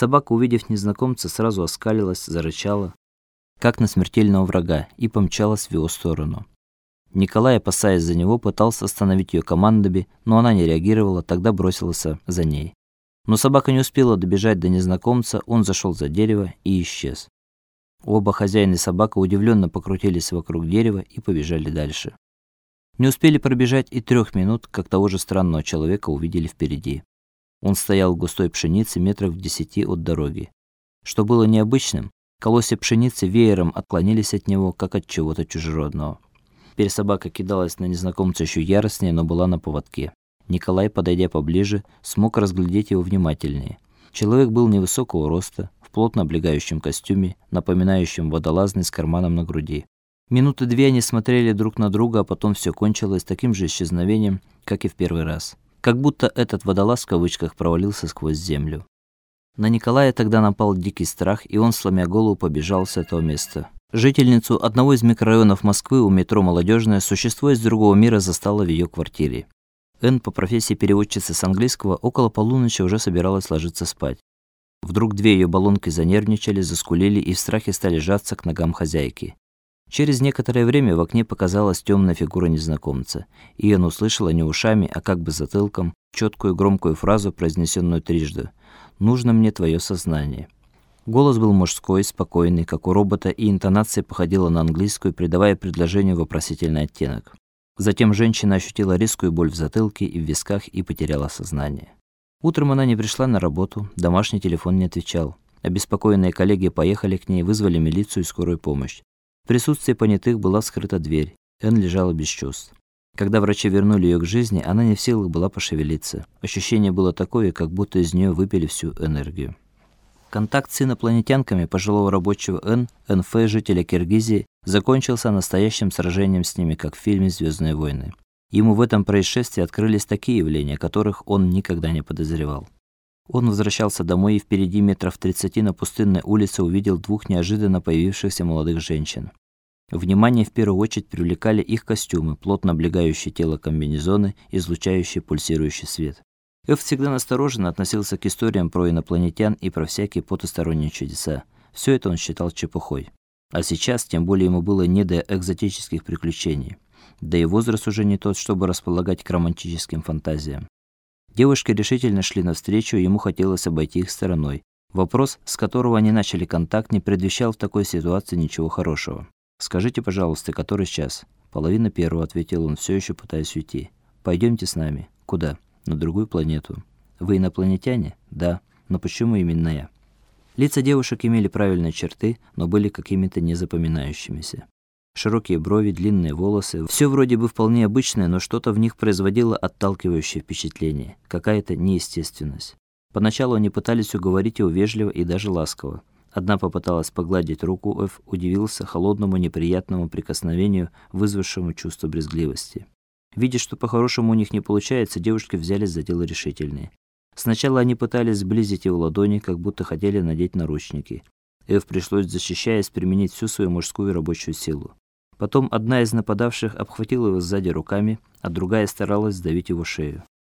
Собака, увидев незнакомца, сразу оскалилась, зарычала, как на смертельного врага, и помчалась в его сторону. Николай, опасаясь за него, пытался остановить ее командами, но она не реагировала, тогда бросился за ней. Но собака не успела добежать до незнакомца, он зашел за дерево и исчез. Оба хозяин и собака удивленно покрутились вокруг дерева и побежали дальше. Не успели пробежать и трех минут, как того же странного человека увидели впереди. Он стоял в густой пшенице метрах в десяти от дороги. Что было необычным, колосья пшеницы веером отклонились от него, как от чего-то чужеродного. Теперь собака кидалась на незнакомца еще яростнее, но была на поводке. Николай, подойдя поближе, смог разглядеть его внимательнее. Человек был невысокого роста, в плотно облегающем костюме, напоминающем водолазный с карманом на груди. Минуты две они смотрели друг на друга, а потом все кончилось таким же исчезновением, как и в первый раз как будто этот водолаз в кавычках провалился сквозь землю. На Николая тогда напал дикий страх, и он, сломя голову, побежал с этого места. Жительницу одного из микрорайонов Москвы у метро Молодежное существо из другого мира застало в ее квартире. Н по профессии переводчицы с английского около полуночи уже собиралась ложиться спать. Вдруг две ее баллонки занервничали, заскулили и в страхе стали жаться к ногам хозяйки. Через некоторое время в окне показалась темная фигура незнакомца, и он услышала не ушами, а как бы затылком четкую громкую фразу, произнесенную трижды: "Нужно мне твое сознание". Голос был мужской, спокойный, как у робота, и интонация походила на английскую, придавая предложению вопросительный оттенок. Затем женщина ощутила резкую боль в затылке и в висках и потеряла сознание. Утром она не пришла на работу, домашний телефон не отвечал. Обеспокоенные коллеги поехали к ней, вызвали милицию и скорую помощь. Присутствии понятых была вскрыта дверь. Эн лежала без чувств. Когда врачи вернули ее к жизни, она не в силах была пошевелиться. Ощущение было такое, как будто из нее выпили всю энергию. Контакт с инопланетянками пожилого рабочего Н, НФ, жителя Киргизии, закончился настоящим сражением с ними, как в фильме Звездные войны. Ему в этом происшествии открылись такие явления, которых он никогда не подозревал. Он возвращался домой и впереди метров 30 на пустынной улице увидел двух неожиданно появившихся молодых женщин. Внимание в первую очередь привлекали их костюмы, плотно облегающие тело комбинезоны, излучающие пульсирующий свет. Эф всегда настороженно относился к историям про инопланетян и про всякие потусторонние чудеса. Все это он считал чепухой. А сейчас тем более ему было не до экзотических приключений. Да и возраст уже не тот, чтобы располагать к романтическим фантазиям. Девушки решительно шли навстречу, ему хотелось обойти их стороной. Вопрос, с которого они начали контакт, не предвещал в такой ситуации ничего хорошего. Скажите, пожалуйста, который час? Половина первого, ответил он, все еще пытаясь уйти. Пойдемте с нами. Куда? На другую планету. Вы инопланетяне? Да. Но почему именно я? Лица девушек имели правильные черты, но были какими-то незапоминающимися. Широкие брови, длинные волосы. все вроде бы вполне обычное, но что-то в них производило отталкивающее впечатление, какая-то неестественность. Поначалу они пытались уговорить его вежливо и даже ласково. Одна попыталась погладить руку Ф, удивился холодному неприятному прикосновению, вызвавшему чувство брезгливости. Видя, что по-хорошему у них не получается, девушки взялись за дело решительнее. Сначала они пытались сблизить его ладони, как будто хотели надеть наручники. Эв пришлось, защищаясь, применить всю свою мужскую рабочую силу. Потом одна из нападавших обхватила его сзади руками, а другая старалась сдавить его шею.